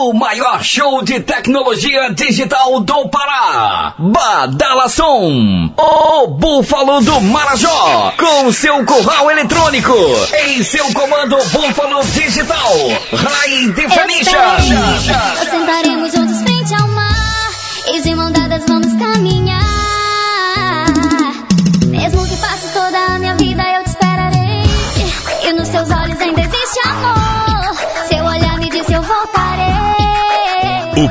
o maior show de tecnologia digital do Pará. Badala o Búfalo do Marajó, com seu curral eletrônico, em seu comando Búfalo Digital, Rai Definition. Nós sentaremos juntos frente ao mar, e de mão dadas vamos caminhar. o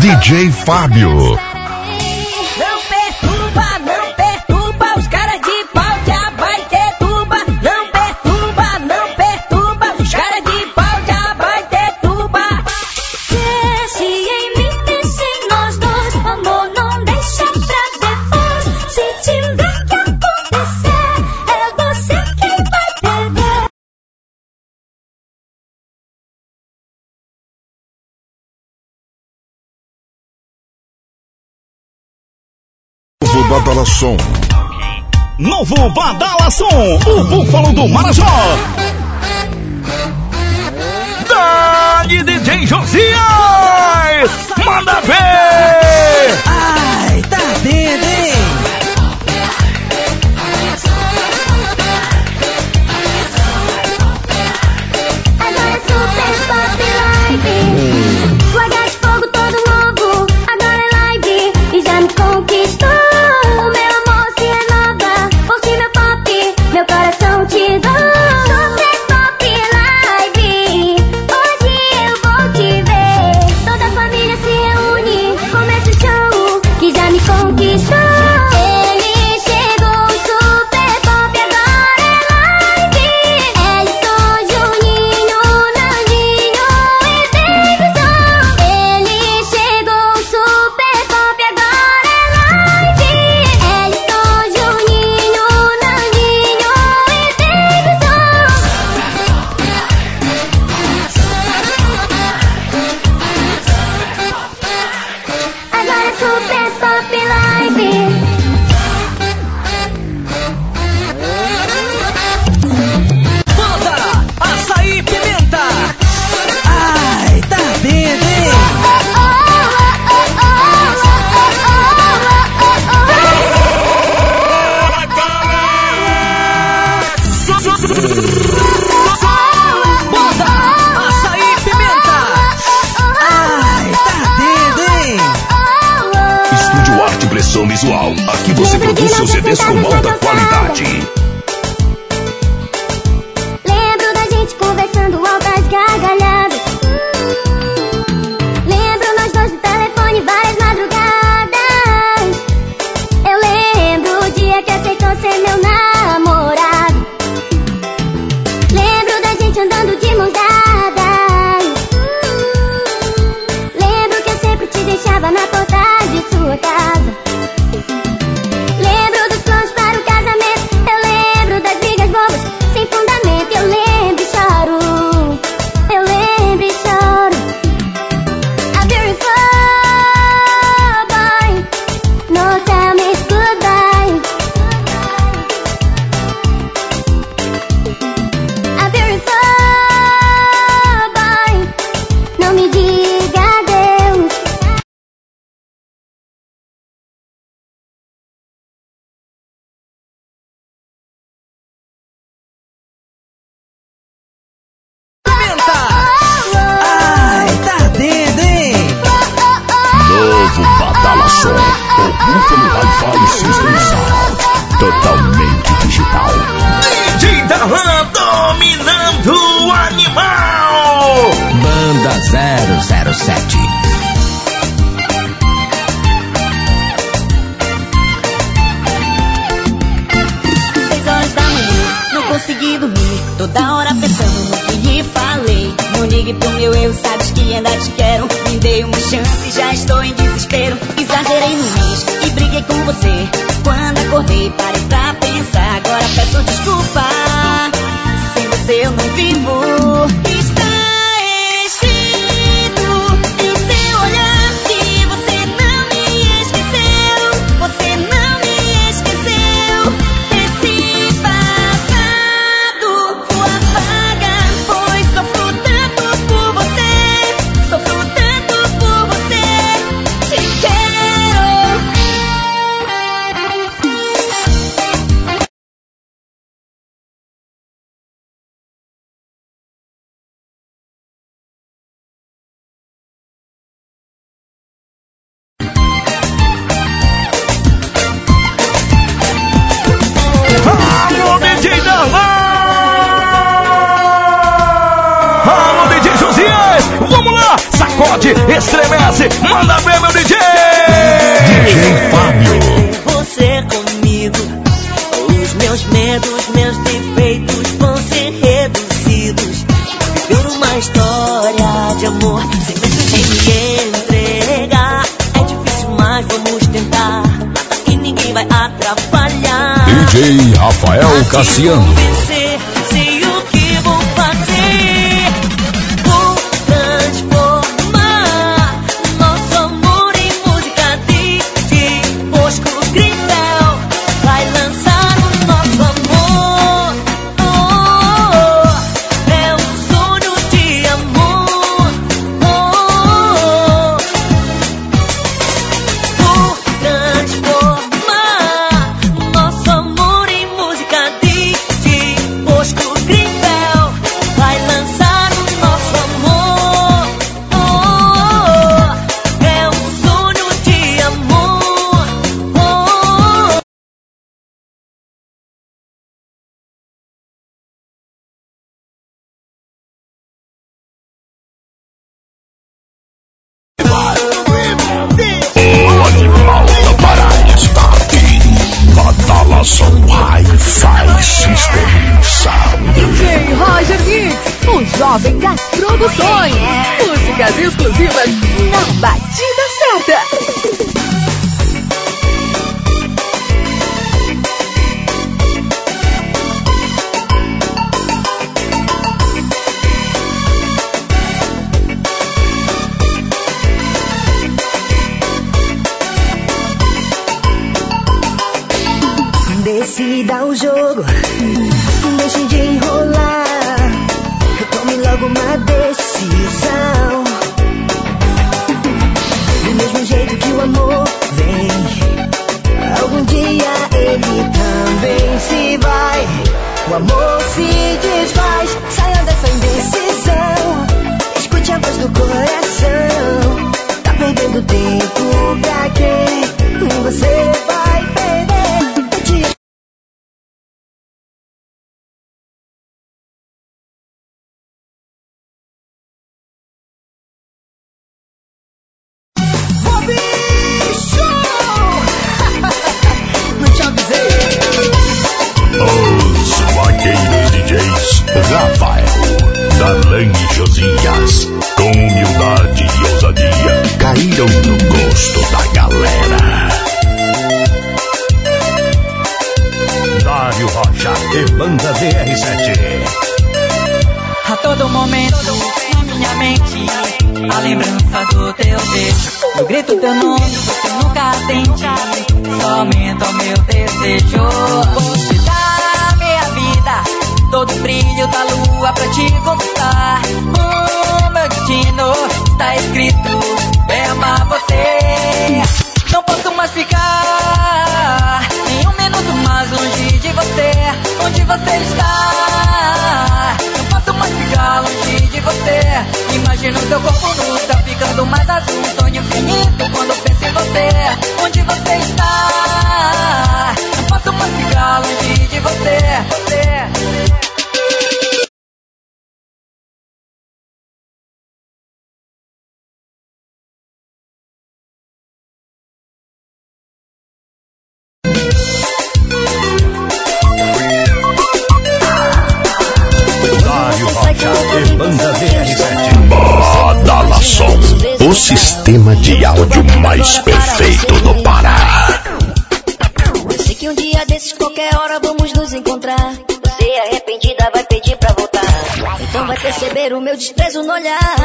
DJ Fábio. Badala Som. Novo Badala Som, o Búfalo do Marajó. Dani DJ Josi. Algum dia ele também se vai. O amor se desfaz, saia dessa indecisão. Escute a voz do coração. Tá perdendo tempo pra quem Teu corpo nu, tá ficando mais azul. Sonho infinito quando penso em você. Onde você está? Mais ficar longe de você. você. Badalação, o sistema de áudio mais perfeito do Pará. Eu sei que um dia desses, qualquer hora, vamos nos encontrar. Você arrependida vai pedir pra voltar. Então vai perceber o meu desprezo no olhar.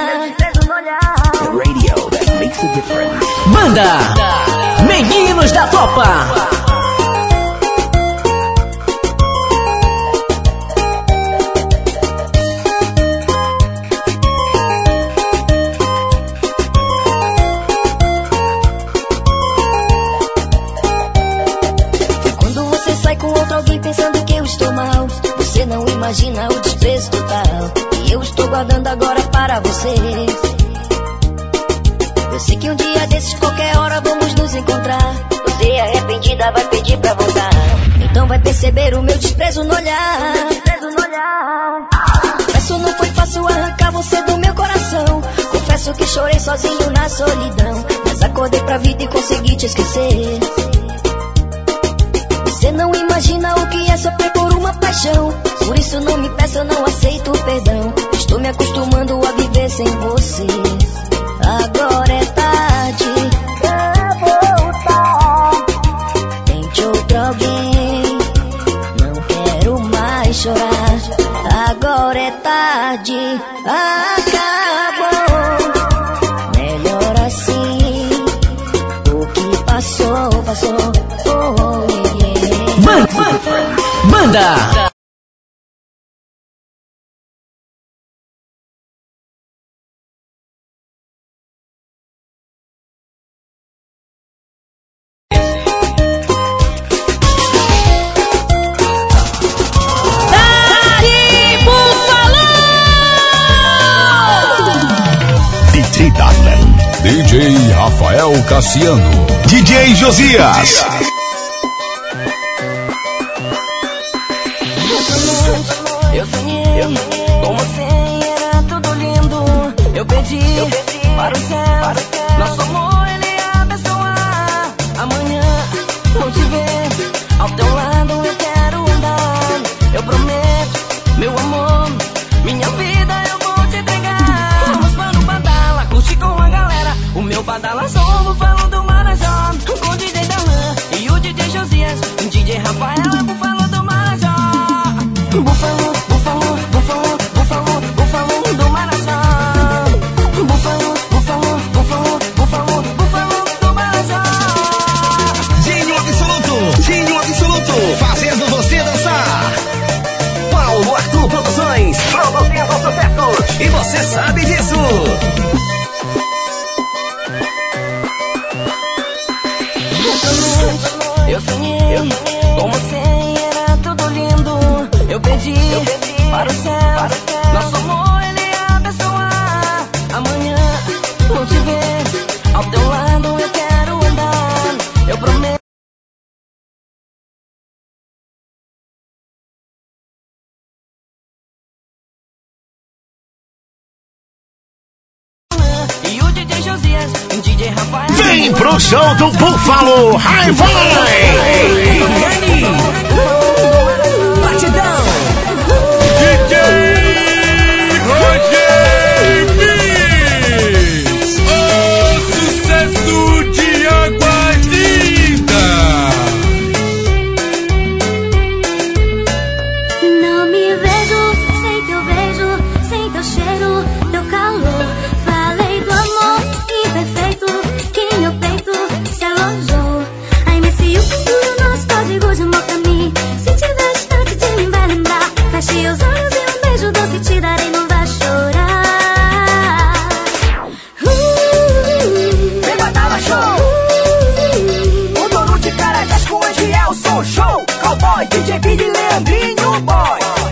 Banda Meninos da Copa. alguém pensando que eu estou mal. Você não imagina o desprezo total que eu estou guardando agora para você. Eu sei que um dia desses, qualquer hora, vamos nos encontrar. Você arrependida vai pedir pra voltar. Então vai perceber o meu desprezo no olhar. Confesso, não foi fácil arrancar você do meu coração. Confesso que chorei sozinho na solidão. Mas acordei pra vida e consegui te esquecer. Você não imagina o que é sofrer por uma paixão. Por isso não me peça, não aceito perdão. Estou me acostumando a viver sem você. Agora é tarde. Quer voltar? Tente outro alguém. Não quero mais chorar. Agora é tarde. Acabou. Melhor assim. O que passou, passou. Manda! DJ Rafael Cassiano. DJ Josias. pro show do Buffalo High Boy. boy, DJ Big Leandrinho, boy.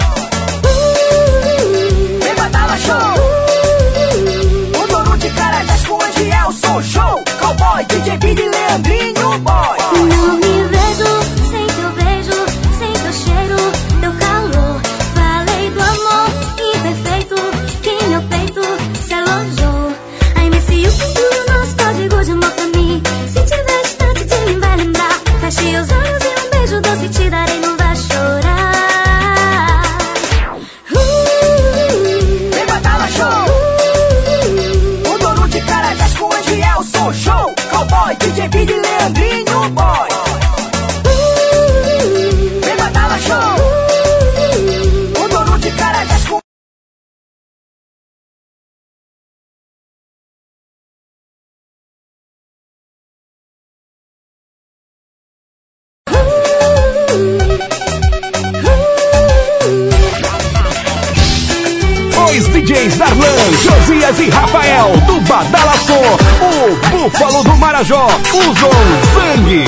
Marajó usam sangue.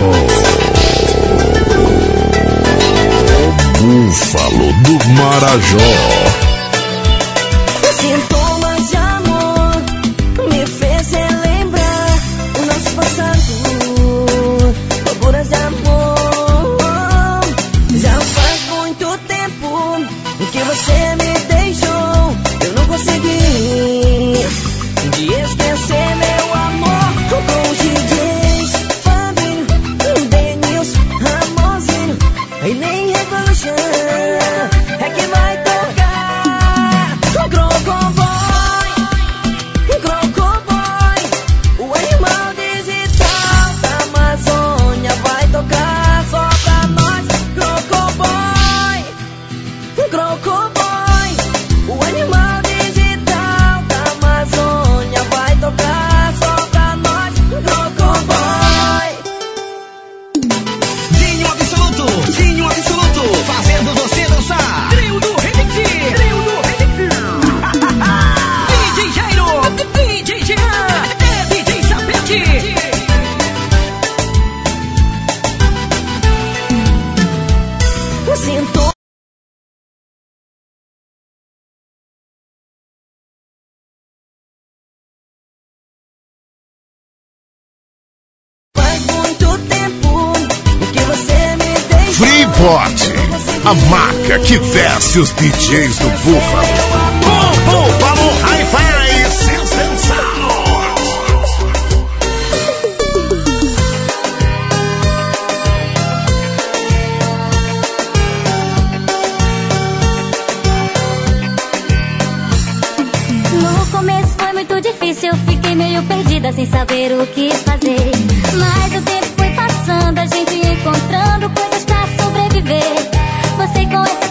Oh, Búfalo do Marajó. A marca que veste os DJs do Búfalo. O Búfalo Hi-Fi System Sound. No começo foi muito difícil, eu fiquei meio perdida sem saber o que fazer. Mas o tempo foi passando, a gente encontrando coisas pra sobreviver. Você com essa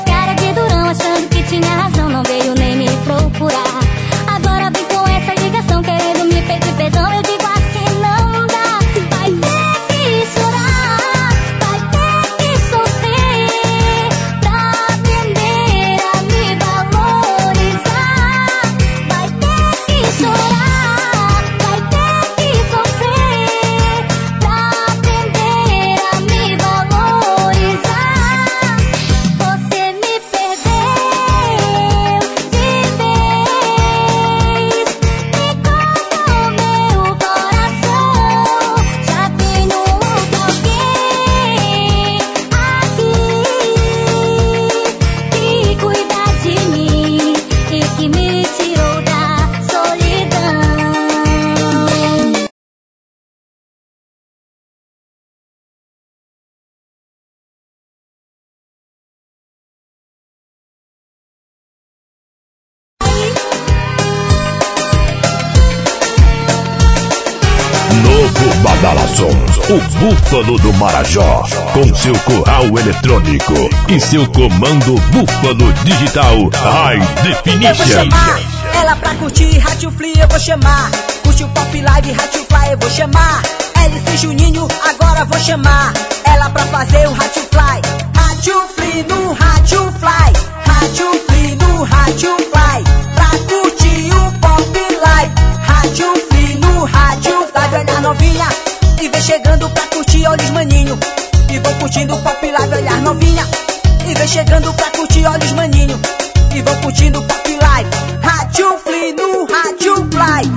Búfalo do Marajó, com seu curral eletrônico e seu comando Búfalo Digital High Definition. chamar ela pra curtir Rádio Fly, eu vou chamar. Curte o Pop Live, Rádio Fly, eu vou chamar. LC Juninho, agora vou chamar. Ela pra fazer o Rádio Fly. Rádio Fly no Rádio Fly. Rádio Fly no Rádio Fly. Pra curtir o Pop Live. Rádio Fly no Rádio Fly. Olhar novinha e vem chegando pra curtir, olha os maninho. E vou curtindo Pop Live, olhar novinha. E vem chegando pra curtir, olha os maninho. E vou curtindo Pop Live. Rádio Fly no Rádio Fly.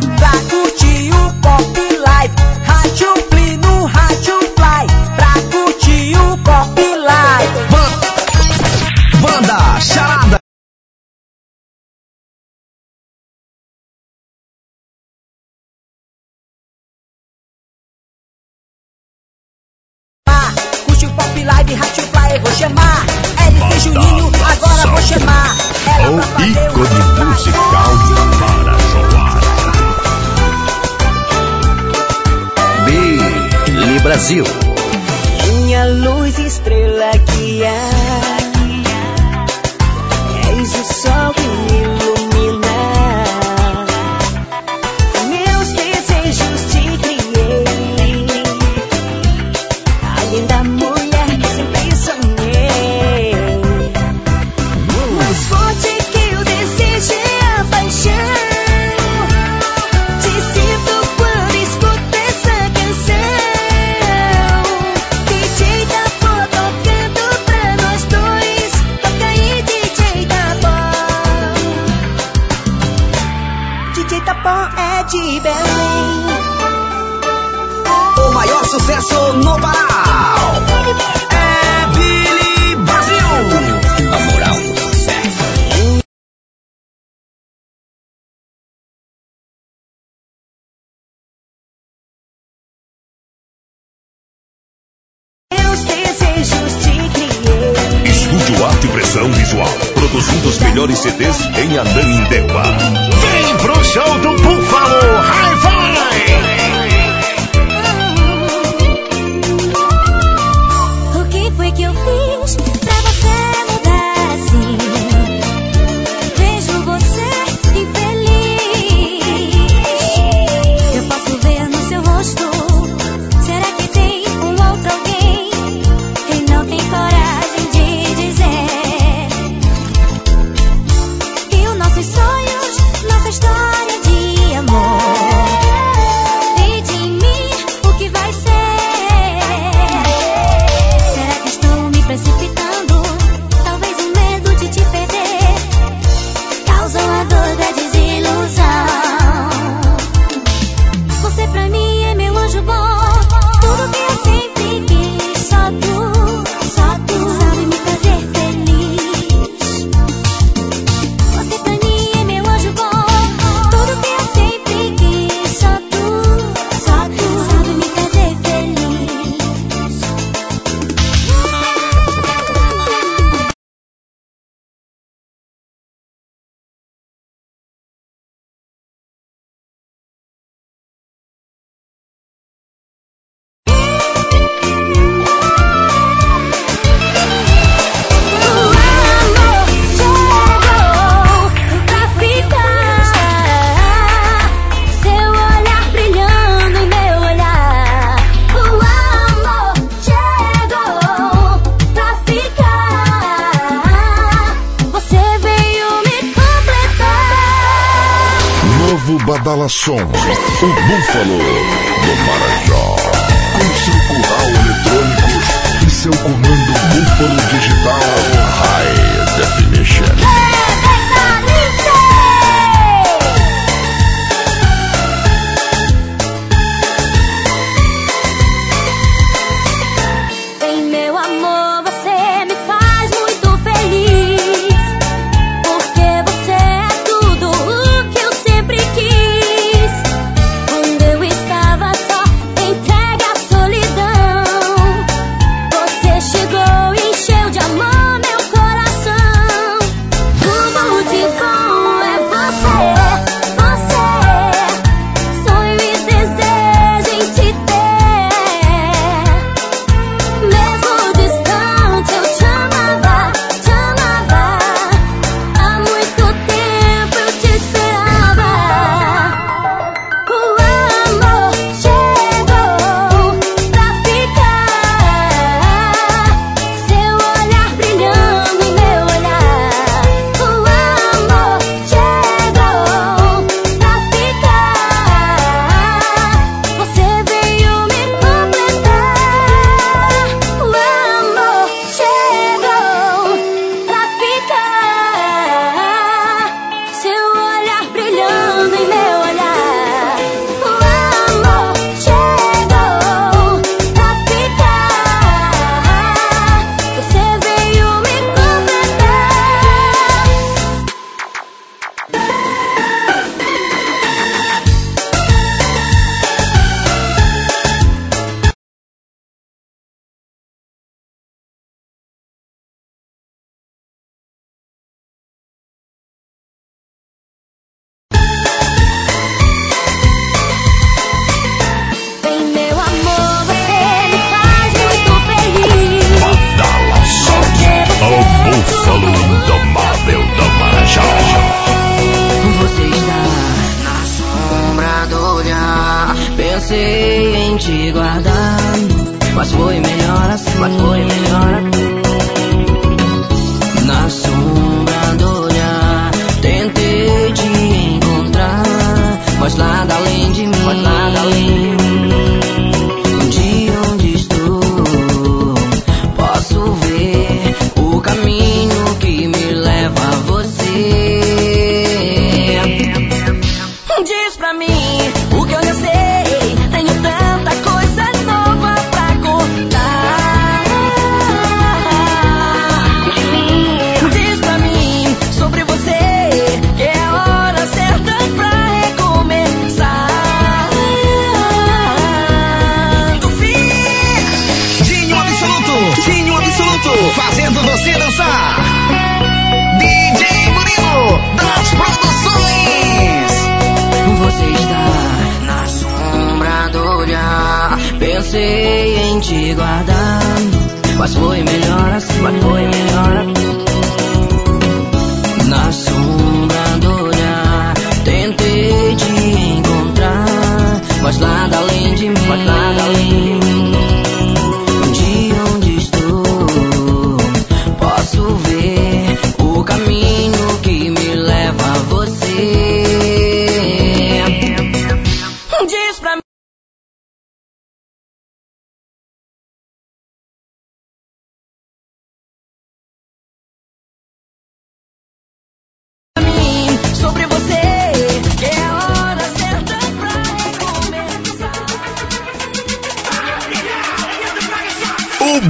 Sucesso no Pará. É Billy Brasil. A moral. Estúdio Arte e Pressão Visual, produzindo os melhores CDs em Ananindeua. som. O Búfalo.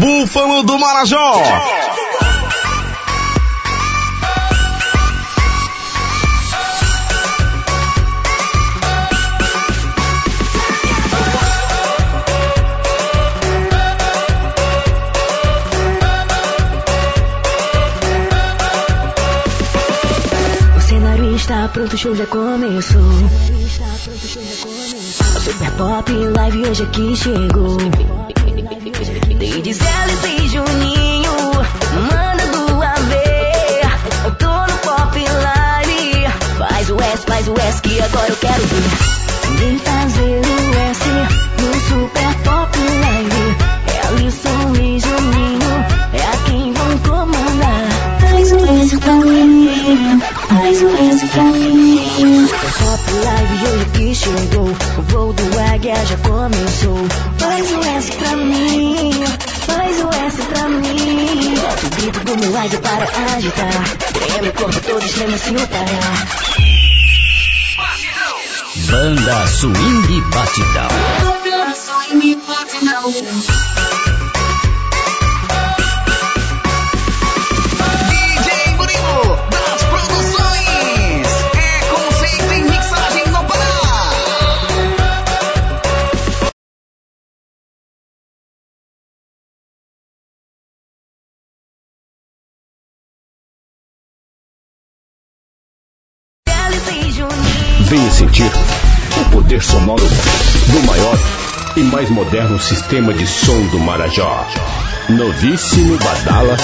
Búfalo do Marajó. O cenário Está pronto, o show já começou. O super pop live hoje aqui chegou. Eles, Alice e Juninho, manda do ver. Eu tô no Popline, faz o S, faz o S que agora eu quero ver. Vem fazer o S no Super Pop Popline. Ellison e Juninho é a quem vão comandar. Faz o S pra mim, faz o S pra mim. Pop Live hoje que chegou, o voo do águia já começou. Faz o S pra mim. O do meu águia para agitar. Tenha meu corpo todo extremo sem o parar. Banda Swing Batidão. Sentir o poder sonoro do maior e mais moderno sistema de som do Marajó. Novíssimo Badala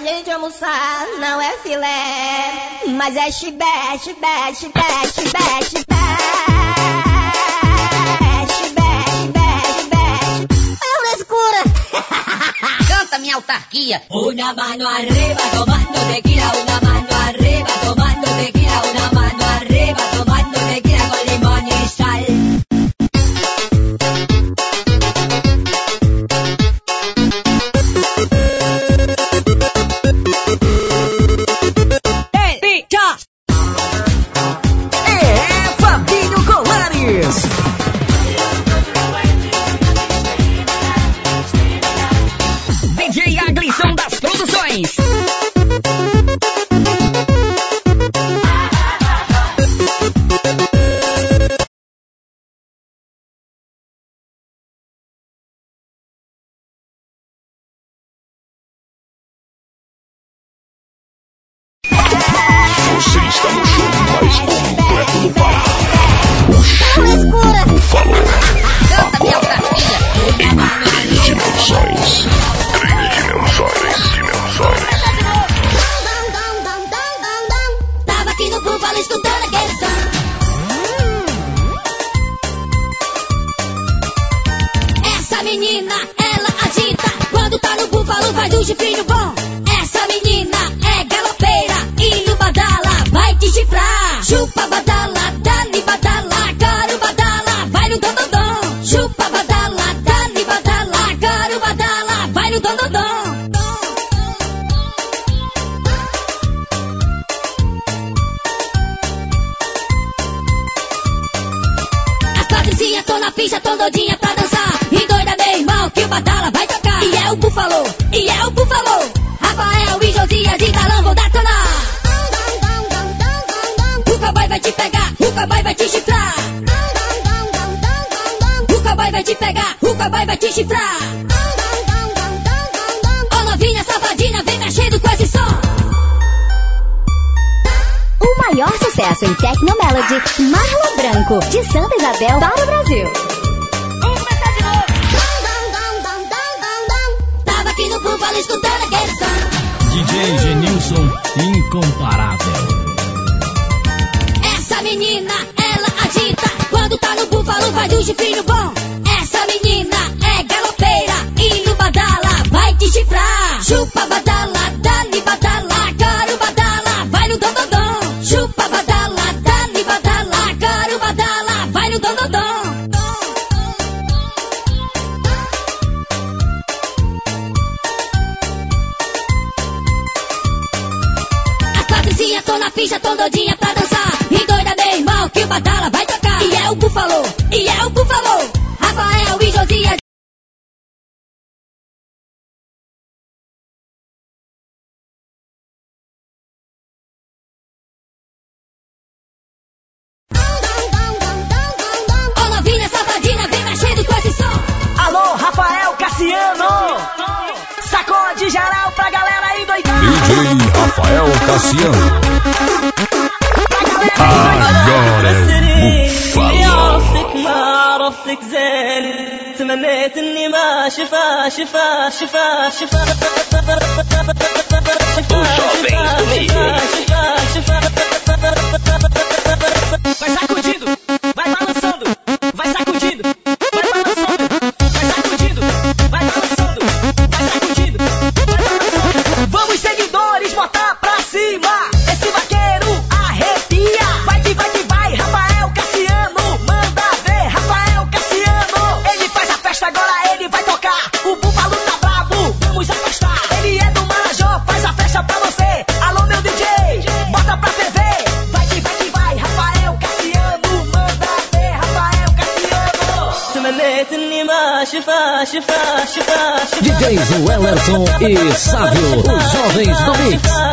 gente almoçar, não é filé, mas é chibé, chibé, chibé, chibé, chibé. Chibé, chibé, chibé. Olha a frescura. Canta minha autarquia. Una mano arriba tomando tequila, una mano arriba tomando tequila, una mano menina, ela agita. Quando tá no Búfalo, faz um chifrinho bom. Essa menina é galopeira e no badala vai te chifrar. Chupa badala, dali badala, caro badala, vai no dondodom. Chupa badala, dali badala, caro badala, vai no dondodom. Tão na pista, tão doidinha Josias de Talão vão detonar. O cowboy vai te pegar, o cowboy vai te chifrar. O cowboy vai te pegar, o cowboy vai te chifrar. Ô novinha safadinha, vem mexendo com esse som. O maior sucesso em Tecno Melody, Marlon Branco, de Santa Isabel para o Brasil. Vamos começar de novo. Tava aqui no Búfalo escutando aquele. DJ Genilson, incomparável. Essa menina, ela agita. Quando tá no búfalo, faz um chifrinho bom. Essa menina estación. راسك زين. تمنيت إني ما شفا شفا شفا شفا. شفا شفا شفا شفا. DJs Wellerson e Sávio, os jovens do Mix.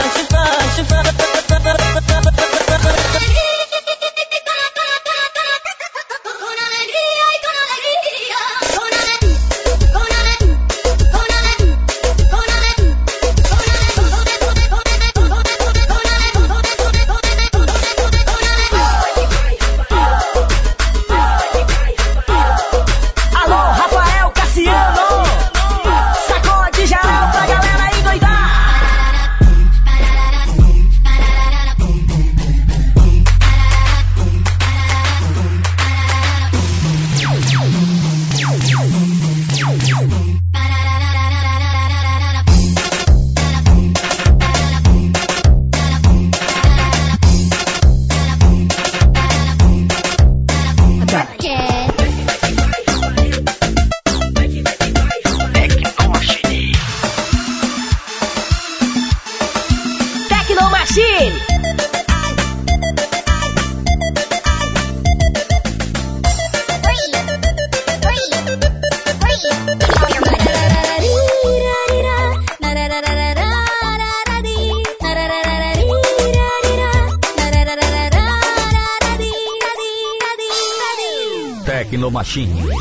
Pretinho.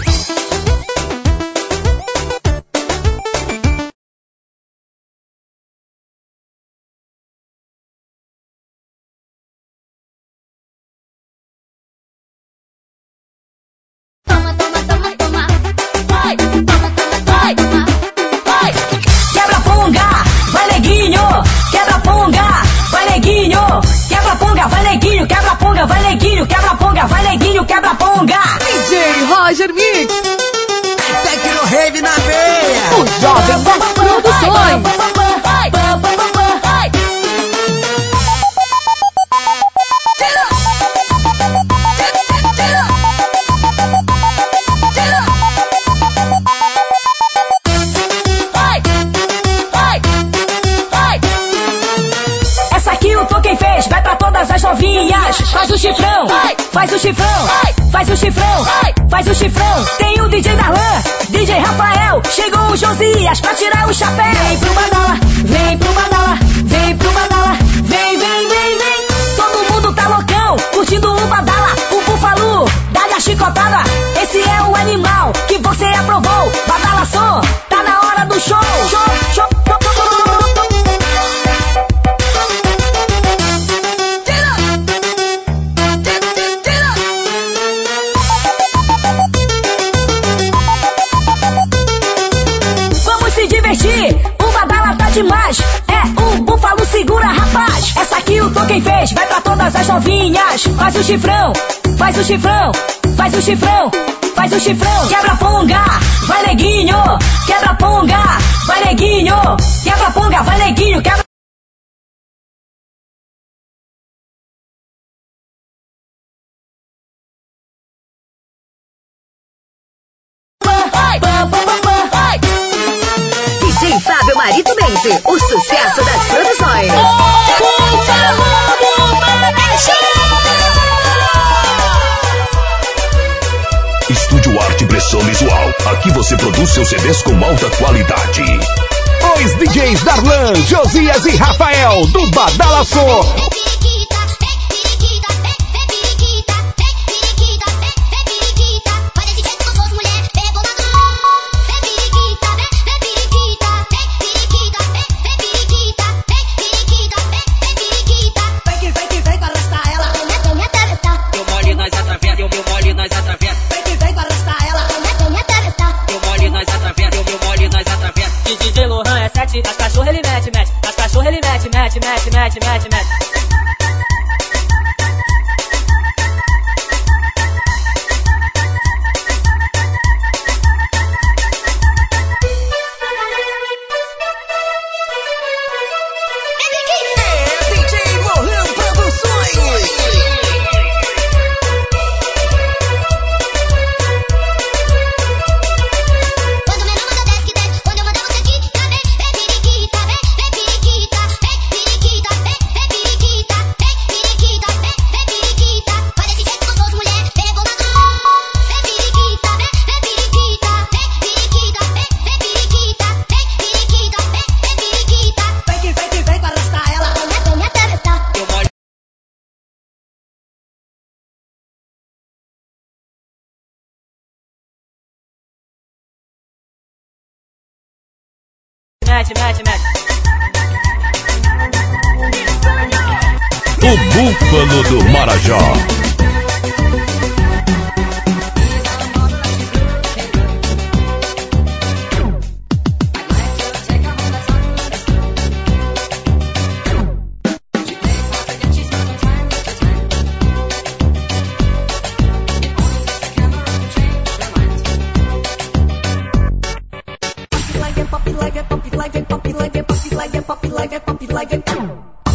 o sucesso das produções. Oh, Show! Estúdio Arte Pressão Visual. Aqui você produz seus CDs com alta qualidade. Os DJs Darlan, Josias e Rafael, do Badalaçô imagine, imagine.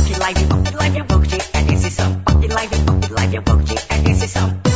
Bucky like it, Bucky like it, Bucky, and this is some Bucky like it, Bucky like it, Bucky, and this is some.